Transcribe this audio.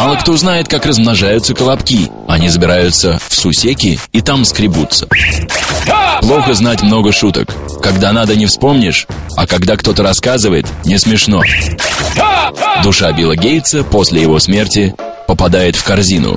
Мало кто знает, как размножаются колобки. Они забираются в сусеки и там скребутся. Плохо знать много шуток. Когда надо, не вспомнишь, а когда кто-то рассказывает, не смешно. Душа Билла Гейтса после его смерти попадает в корзину.